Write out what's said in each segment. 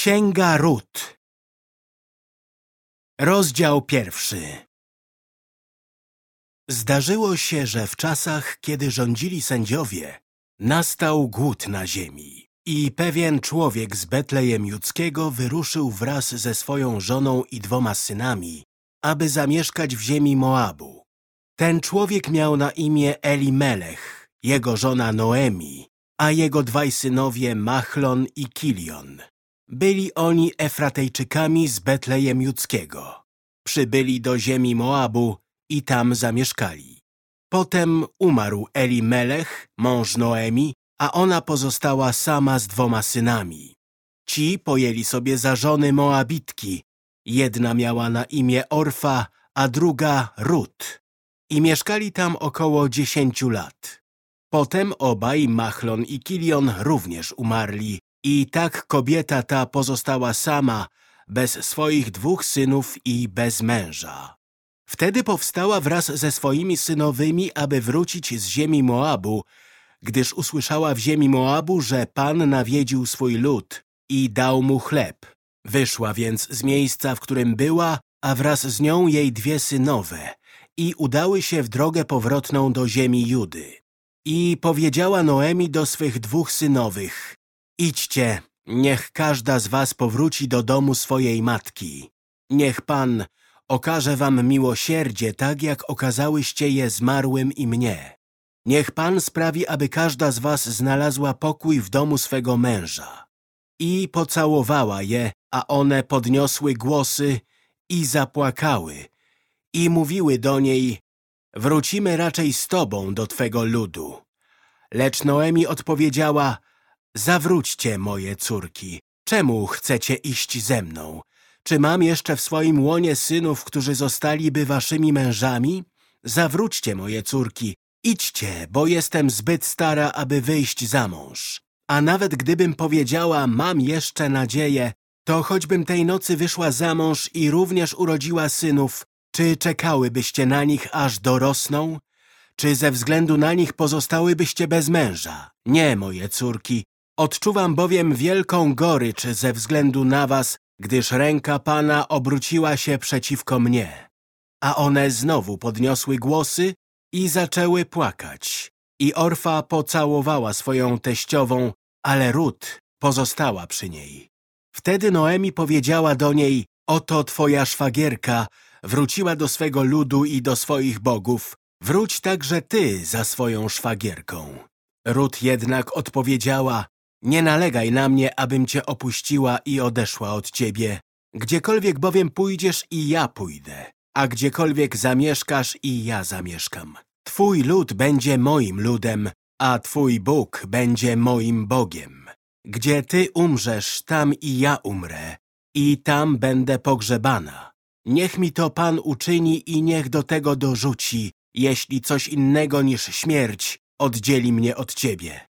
Księga Rut Rozdział pierwszy Zdarzyło się, że w czasach, kiedy rządzili sędziowie, nastał głód na ziemi i pewien człowiek z Betlejem Judzkiego wyruszył wraz ze swoją żoną i dwoma synami, aby zamieszkać w ziemi Moabu. Ten człowiek miał na imię Elimelech, jego żona Noemi, a jego dwaj synowie Machlon i Kilion. Byli oni Efratejczykami z Betlejem Judzkiego. Przybyli do ziemi Moabu i tam zamieszkali. Potem umarł Elimelech, mąż Noemi, a ona pozostała sama z dwoma synami. Ci pojęli sobie za żony Moabitki. Jedna miała na imię Orfa, a druga Rut. I mieszkali tam około dziesięciu lat. Potem obaj, Machlon i Kilion, również umarli, i tak kobieta ta pozostała sama, bez swoich dwóch synów i bez męża. Wtedy powstała wraz ze swoimi synowymi, aby wrócić z ziemi Moabu, gdyż usłyszała w ziemi Moabu, że Pan nawiedził swój lud i dał mu chleb. Wyszła więc z miejsca, w którym była, a wraz z nią jej dwie synowe i udały się w drogę powrotną do ziemi Judy. I powiedziała Noemi do swych dwóch synowych, Idźcie, niech każda z was powróci do domu swojej matki. Niech Pan okaże wam miłosierdzie, tak jak okazałyście je zmarłym i mnie. Niech Pan sprawi, aby każda z was znalazła pokój w domu swego męża. I pocałowała je, a one podniosły głosy i zapłakały i mówiły do niej, wrócimy raczej z tobą do twego ludu. Lecz Noemi odpowiedziała, Zawróćcie, moje córki. Czemu chcecie iść ze mną? Czy mam jeszcze w swoim łonie synów, którzy zostaliby waszymi mężami? Zawróćcie, moje córki. Idźcie, bo jestem zbyt stara, aby wyjść za mąż. A nawet gdybym powiedziała, mam jeszcze nadzieję, to choćbym tej nocy wyszła za mąż i również urodziła synów, czy czekałybyście na nich, aż dorosną? Czy ze względu na nich pozostałybyście bez męża? Nie, moje córki, Odczuwam bowiem wielką gorycz ze względu na was, gdyż ręka Pana obróciła się przeciwko mnie. A one znowu podniosły głosy i zaczęły płakać. I Orfa pocałowała swoją teściową, ale Rut pozostała przy niej. Wtedy Noemi powiedziała do niej, oto twoja szwagierka wróciła do swego ludu i do swoich bogów, wróć także ty za swoją szwagierką. Rut jednak odpowiedziała, nie nalegaj na mnie, abym cię opuściła i odeszła od ciebie. Gdziekolwiek bowiem pójdziesz i ja pójdę, a gdziekolwiek zamieszkasz i ja zamieszkam. Twój lud będzie moim ludem, a Twój Bóg będzie moim Bogiem. Gdzie Ty umrzesz, tam i ja umrę, i tam będę pogrzebana. Niech mi to Pan uczyni i niech do tego dorzuci, jeśli coś innego niż śmierć oddzieli mnie od Ciebie.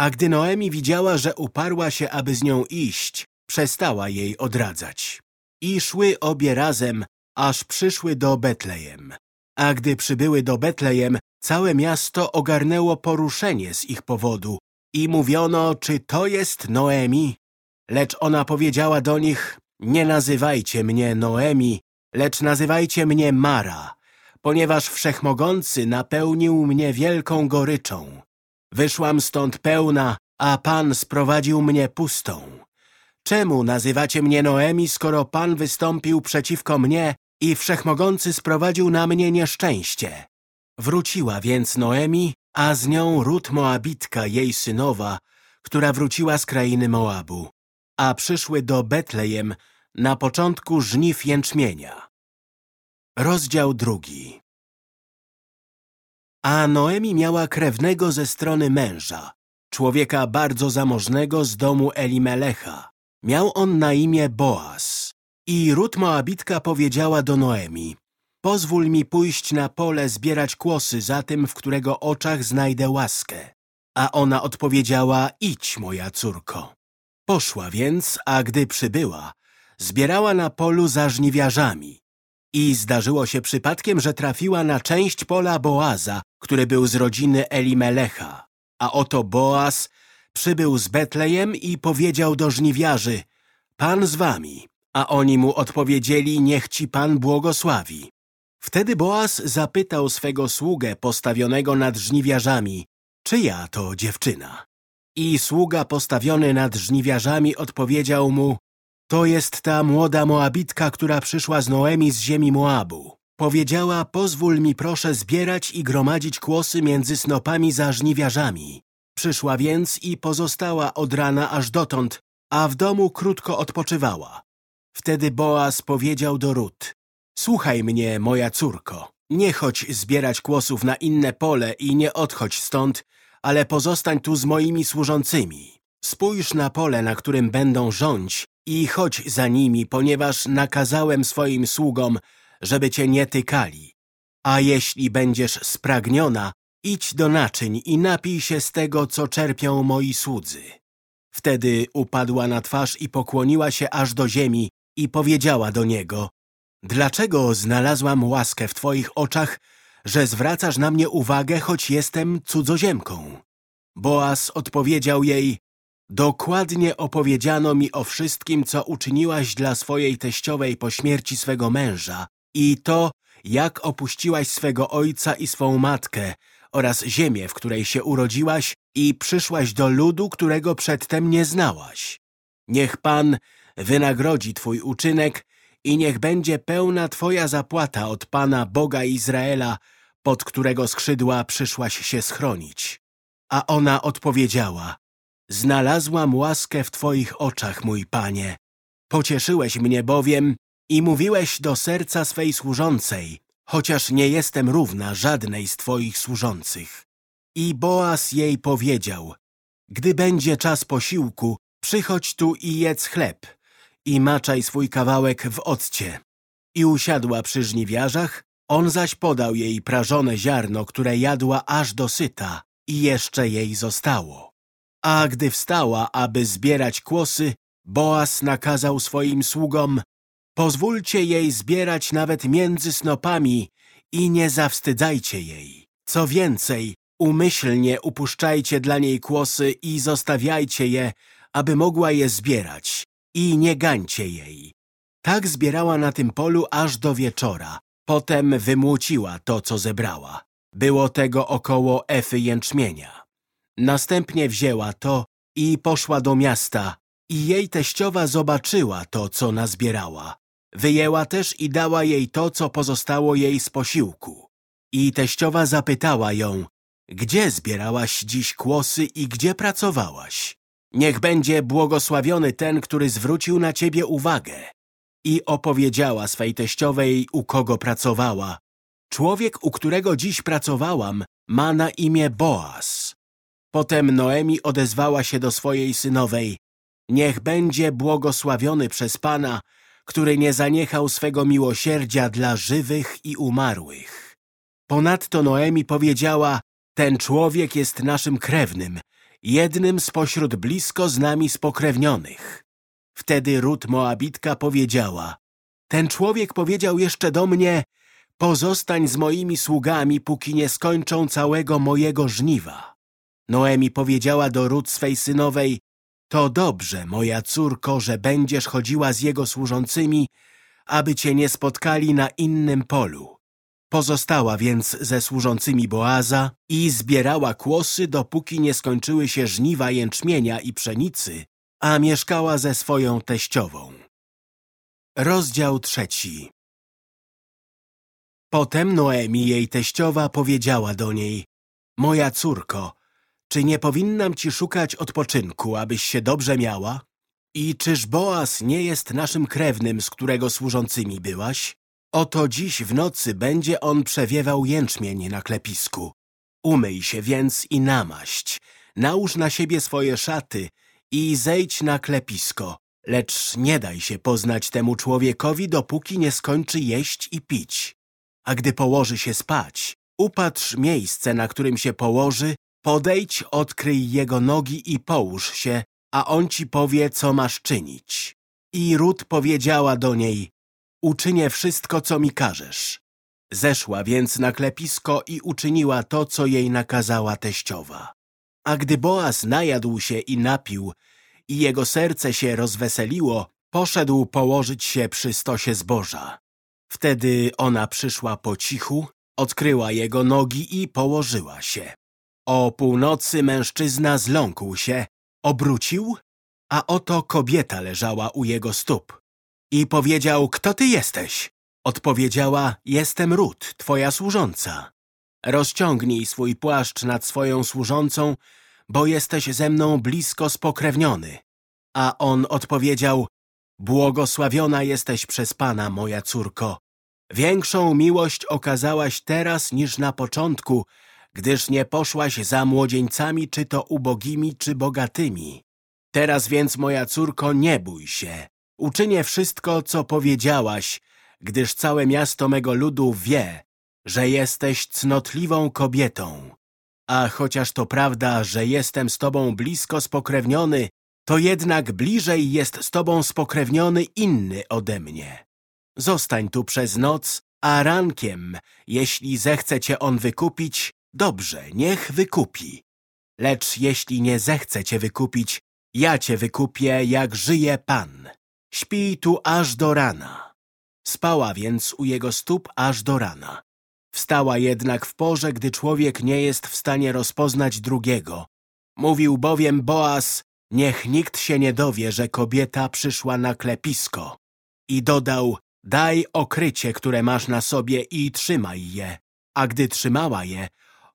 A gdy Noemi widziała, że uparła się, aby z nią iść, przestała jej odradzać. I szły obie razem, aż przyszły do Betlejem. A gdy przybyły do Betlejem, całe miasto ogarnęło poruszenie z ich powodu i mówiono, czy to jest Noemi? Lecz ona powiedziała do nich, nie nazywajcie mnie Noemi, lecz nazywajcie mnie Mara, ponieważ Wszechmogący napełnił mnie wielką goryczą. Wyszłam stąd pełna, a Pan sprowadził mnie pustą. Czemu nazywacie mnie Noemi, skoro Pan wystąpił przeciwko mnie i Wszechmogący sprowadził na mnie nieszczęście? Wróciła więc Noemi, a z nią Rut Moabitka, jej synowa, która wróciła z krainy Moabu, a przyszły do Betlejem na początku żniw jęczmienia. Rozdział drugi a Noemi miała krewnego ze strony męża, człowieka bardzo zamożnego z domu Elimelecha. Miał on na imię Boaz. I Rut Moabitka powiedziała do Noemi, pozwól mi pójść na pole zbierać kłosy za tym, w którego oczach znajdę łaskę. A ona odpowiedziała, idź, moja córko. Poszła więc, a gdy przybyła, zbierała na polu za żniwiarzami. I zdarzyło się przypadkiem, że trafiła na część pola Boaza, który był z rodziny Elimelecha. A oto Boaz przybył z Betlejem i powiedział do żniwiarzy Pan z wami. A oni mu odpowiedzieli, niech ci Pan błogosławi. Wtedy Boaz zapytał swego sługę postawionego nad żniwiarzami, czyja to dziewczyna? I sługa postawiony nad żniwiarzami odpowiedział mu, to jest ta młoda Moabitka, która przyszła z Noemi z ziemi Moabu. Powiedziała, pozwól mi proszę zbierać i gromadzić kłosy między snopami za żniwiarzami. Przyszła więc i pozostała od rana aż dotąd, a w domu krótko odpoczywała. Wtedy Boaz powiedział do Rut, słuchaj mnie, moja córko, nie chodź zbierać kłosów na inne pole i nie odchodź stąd, ale pozostań tu z moimi służącymi. Spójrz na pole, na którym będą rządź i chodź za nimi, ponieważ nakazałem swoim sługom, żeby cię nie tykali. A jeśli będziesz spragniona, idź do naczyń i napij się z tego, co czerpią moi słudzy. Wtedy upadła na twarz i pokłoniła się aż do ziemi i powiedziała do niego, Dlaczego znalazłam łaskę w twoich oczach, że zwracasz na mnie uwagę, choć jestem cudzoziemką? Boaz odpowiedział jej, Dokładnie opowiedziano mi o wszystkim, co uczyniłaś dla swojej teściowej po śmierci swego męża i to, jak opuściłaś swego ojca i swą matkę oraz ziemię, w której się urodziłaś i przyszłaś do ludu, którego przedtem nie znałaś. Niech Pan wynagrodzi Twój uczynek i niech będzie pełna Twoja zapłata od Pana Boga Izraela, pod którego skrzydła przyszłaś się schronić. A ona odpowiedziała, znalazłam łaskę w Twoich oczach, mój Panie. Pocieszyłeś mnie bowiem i mówiłeś do serca swej służącej, chociaż nie jestem równa żadnej z Twoich służących. I Boaz jej powiedział, gdy będzie czas posiłku, przychodź tu i jedz chleb i maczaj swój kawałek w occie. I usiadła przy żniwiarzach, on zaś podał jej prażone ziarno, które jadła aż do syta i jeszcze jej zostało. A gdy wstała, aby zbierać kłosy, Boaz nakazał swoim sługom Pozwólcie jej zbierać nawet między snopami i nie zawstydzajcie jej. Co więcej, umyślnie upuszczajcie dla niej kłosy i zostawiajcie je, aby mogła je zbierać i nie gańcie jej. Tak zbierała na tym polu aż do wieczora. Potem wymłóciła to, co zebrała. Było tego około efy jęczmienia. Następnie wzięła to i poszła do miasta i jej teściowa zobaczyła to, co nazbierała. Wyjęła też i dała jej to, co pozostało jej z posiłku. I teściowa zapytała ją, gdzie zbierałaś dziś kłosy i gdzie pracowałaś? Niech będzie błogosławiony ten, który zwrócił na ciebie uwagę. I opowiedziała swej teściowej, u kogo pracowała. Człowiek, u którego dziś pracowałam, ma na imię Boaz. Potem Noemi odezwała się do swojej synowej. Niech będzie błogosławiony przez Pana, który nie zaniechał swego miłosierdzia dla żywych i umarłych. Ponadto Noemi powiedziała, ten człowiek jest naszym krewnym, jednym spośród blisko z nami spokrewnionych. Wtedy Rut Moabitka powiedziała, ten człowiek powiedział jeszcze do mnie, pozostań z moimi sługami, póki nie skończą całego mojego żniwa. Noemi powiedziała do Rut swej synowej, to dobrze, moja córko, że będziesz chodziła z jego służącymi, aby cię nie spotkali na innym polu. Pozostała więc ze służącymi Boaza i zbierała kłosy, dopóki nie skończyły się żniwa jęczmienia i pszenicy, a mieszkała ze swoją teściową. Rozdział trzeci Potem Noemi, jej teściowa, powiedziała do niej Moja córko, czy nie powinnam ci szukać odpoczynku, abyś się dobrze miała? I czyż Boaz nie jest naszym krewnym, z którego służącymi byłaś? Oto dziś w nocy będzie on przewiewał jęczmień na klepisku. Umyj się więc i namaść, nałóż na siebie swoje szaty i zejdź na klepisko, lecz nie daj się poznać temu człowiekowi, dopóki nie skończy jeść i pić. A gdy położy się spać, upatrz miejsce, na którym się położy Podejdź, odkryj jego nogi i połóż się, a on ci powie, co masz czynić. I Rut powiedziała do niej, uczynię wszystko, co mi każesz. Zeszła więc na klepisko i uczyniła to, co jej nakazała teściowa. A gdy Boaz najadł się i napił i jego serce się rozweseliło, poszedł położyć się przy stosie zboża. Wtedy ona przyszła po cichu, odkryła jego nogi i położyła się. O północy mężczyzna zląkł się, obrócił, a oto kobieta leżała u jego stóp. I powiedział, kto ty jesteś? Odpowiedziała, jestem Rut, twoja służąca. Rozciągnij swój płaszcz nad swoją służącą, bo jesteś ze mną blisko spokrewniony. A on odpowiedział, błogosławiona jesteś przez Pana, moja córko. Większą miłość okazałaś teraz niż na początku, gdyż nie poszłaś za młodzieńcami, czy to ubogimi, czy bogatymi. Teraz więc, moja córko, nie bój się. Uczynię wszystko, co powiedziałaś, gdyż całe miasto mego ludu wie, że jesteś cnotliwą kobietą. A chociaż to prawda, że jestem z tobą blisko spokrewniony, to jednak bliżej jest z tobą spokrewniony inny ode mnie. Zostań tu przez noc, a rankiem, jeśli zechce cię on wykupić, dobrze, niech wykupi. Lecz jeśli nie zechce cię wykupić, ja cię wykupię, jak żyje Pan. Śpij tu aż do rana. Spała więc u jego stóp aż do rana. Wstała jednak w porze, gdy człowiek nie jest w stanie rozpoznać drugiego. Mówił bowiem Boaz, niech nikt się nie dowie, że kobieta przyszła na klepisko. I dodał, daj okrycie, które masz na sobie i trzymaj je. A gdy trzymała je,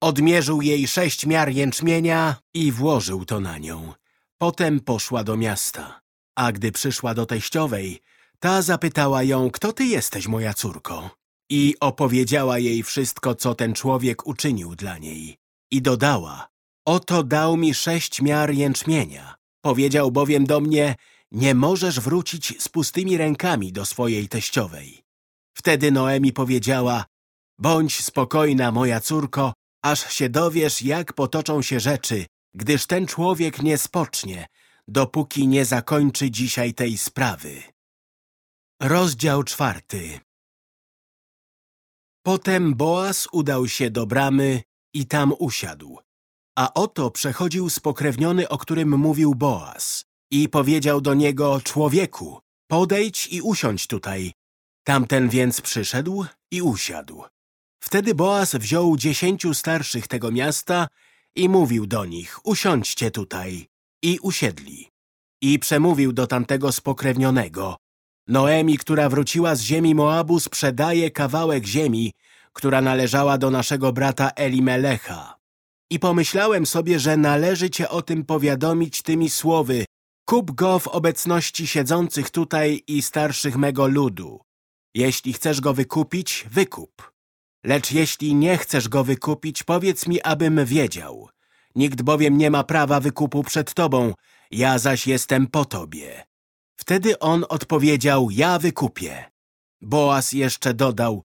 odmierzył jej sześć miar jęczmienia i włożył to na nią. Potem poszła do miasta. A gdy przyszła do teściowej, ta zapytała ją, kto ty jesteś, moja córko? I opowiedziała jej wszystko, co ten człowiek uczynił dla niej. I dodała, oto dał mi sześć miar jęczmienia. Powiedział bowiem do mnie, nie możesz wrócić z pustymi rękami do swojej teściowej. Wtedy Noemi powiedziała, bądź spokojna, moja córko, aż się dowiesz, jak potoczą się rzeczy, gdyż ten człowiek nie spocznie, dopóki nie zakończy dzisiaj tej sprawy. Rozdział czwarty Potem Boaz udał się do bramy i tam usiadł. A oto przechodził spokrewniony, o którym mówił Boaz. I powiedział do niego, człowieku, podejdź i usiądź tutaj. Tamten więc przyszedł i usiadł. Wtedy Boaz wziął dziesięciu starszych tego miasta i mówił do nich, usiądźcie tutaj. I usiedli. I przemówił do tamtego spokrewnionego, Noemi, która wróciła z ziemi Moabu, sprzedaje kawałek ziemi, która należała do naszego brata Elimelecha. I pomyślałem sobie, że należy cię o tym powiadomić tymi słowy Kup go w obecności siedzących tutaj i starszych mego ludu. Jeśli chcesz go wykupić, wykup. Lecz jeśli nie chcesz go wykupić, powiedz mi, abym wiedział. Nikt bowiem nie ma prawa wykupu przed tobą, ja zaś jestem po tobie. Wtedy on odpowiedział, ja wykupię. Boaz jeszcze dodał,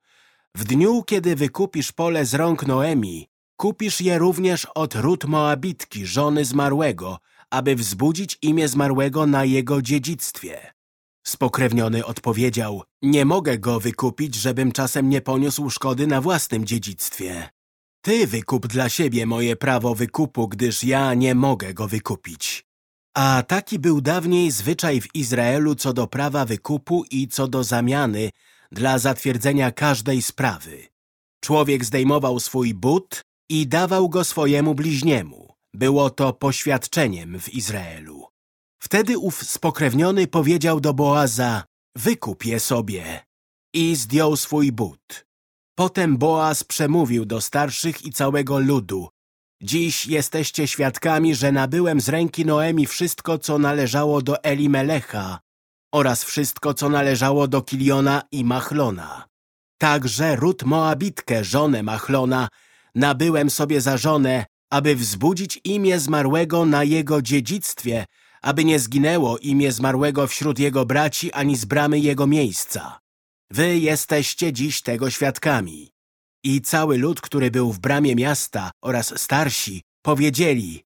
w dniu, kiedy wykupisz pole z rąk Noemi, kupisz je również od Rut Moabitki, żony zmarłego, aby wzbudzić imię zmarłego na jego dziedzictwie. Spokrewniony odpowiedział, nie mogę go wykupić, żebym czasem nie poniósł szkody na własnym dziedzictwie. Ty wykup dla siebie moje prawo wykupu, gdyż ja nie mogę go wykupić. A taki był dawniej zwyczaj w Izraelu co do prawa wykupu i co do zamiany dla zatwierdzenia każdej sprawy. Człowiek zdejmował swój but i dawał go swojemu bliźniemu. Było to poświadczeniem w Izraelu. Wtedy ów spokrewniony powiedział do Boaza, wykup je sobie i zdjął swój but. Potem Boaz przemówił do starszych i całego ludu, Dziś jesteście świadkami, że nabyłem z ręki Noemi wszystko, co należało do Elimelecha oraz wszystko, co należało do Kiliona i Machlona. Także Rut Moabitkę, żonę Machlona, nabyłem sobie za żonę, aby wzbudzić imię zmarłego na jego dziedzictwie, aby nie zginęło imię zmarłego wśród jego braci ani z bramy jego miejsca. Wy jesteście dziś tego świadkami. I cały lud, który był w bramie miasta oraz starsi, powiedzieli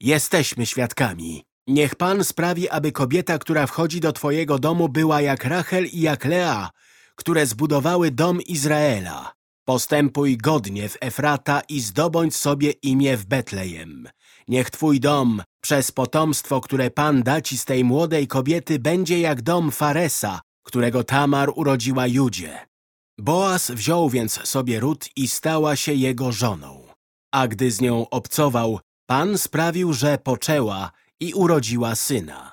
Jesteśmy świadkami. Niech Pan sprawi, aby kobieta, która wchodzi do Twojego domu, była jak Rachel i jak Lea, które zbudowały dom Izraela. Postępuj godnie w Efrata i zdobądź sobie imię w Betlejem. Niech Twój dom Przez potomstwo, które Pan da ci z tej młodej kobiety, będzie jak dom Faresa, którego Tamar urodziła Judzie. Boaz wziął więc sobie Rut i stała się jego żoną. A gdy z nią obcował, Pan sprawił, że poczęła i urodziła syna.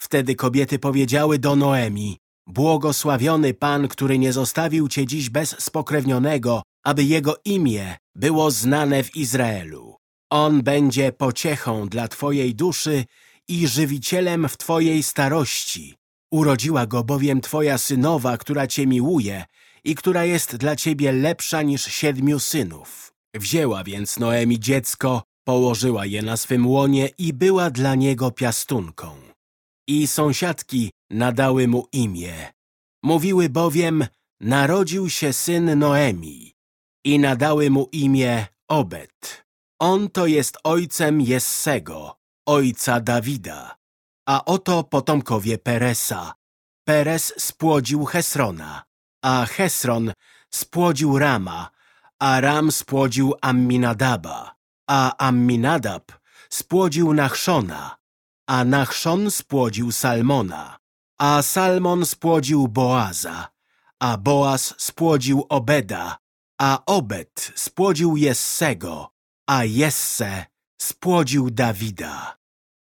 Wtedy kobiety powiedziały do Noemi, błogosławiony Pan, który nie zostawił cię dziś bez spokrewnionego, aby jego imię było znane w Izraelu. On będzie pociechą dla twojej duszy i żywicielem w twojej starości. Urodziła go bowiem twoja synowa, która cię miłuje i która jest dla ciebie lepsza niż siedmiu synów. Wzięła więc Noemi dziecko, położyła je na swym łonie i była dla niego piastunką. I sąsiadki nadały mu imię. Mówiły bowiem, narodził się syn Noemi i nadały mu imię Obed. On to jest ojcem Jessego, ojca Dawida. A oto potomkowie Peresa. Peres spłodził Hesrona, a Hesron spłodził Rama, a Ram spłodził Amminadaba, a Amminadab spłodził Nachszona, a Nachszon spłodził Salmona, a Salmon spłodził Boaza, a Boaz spłodził Obeda, a Obed spłodził Jessego, a Jesse spłodził Dawida.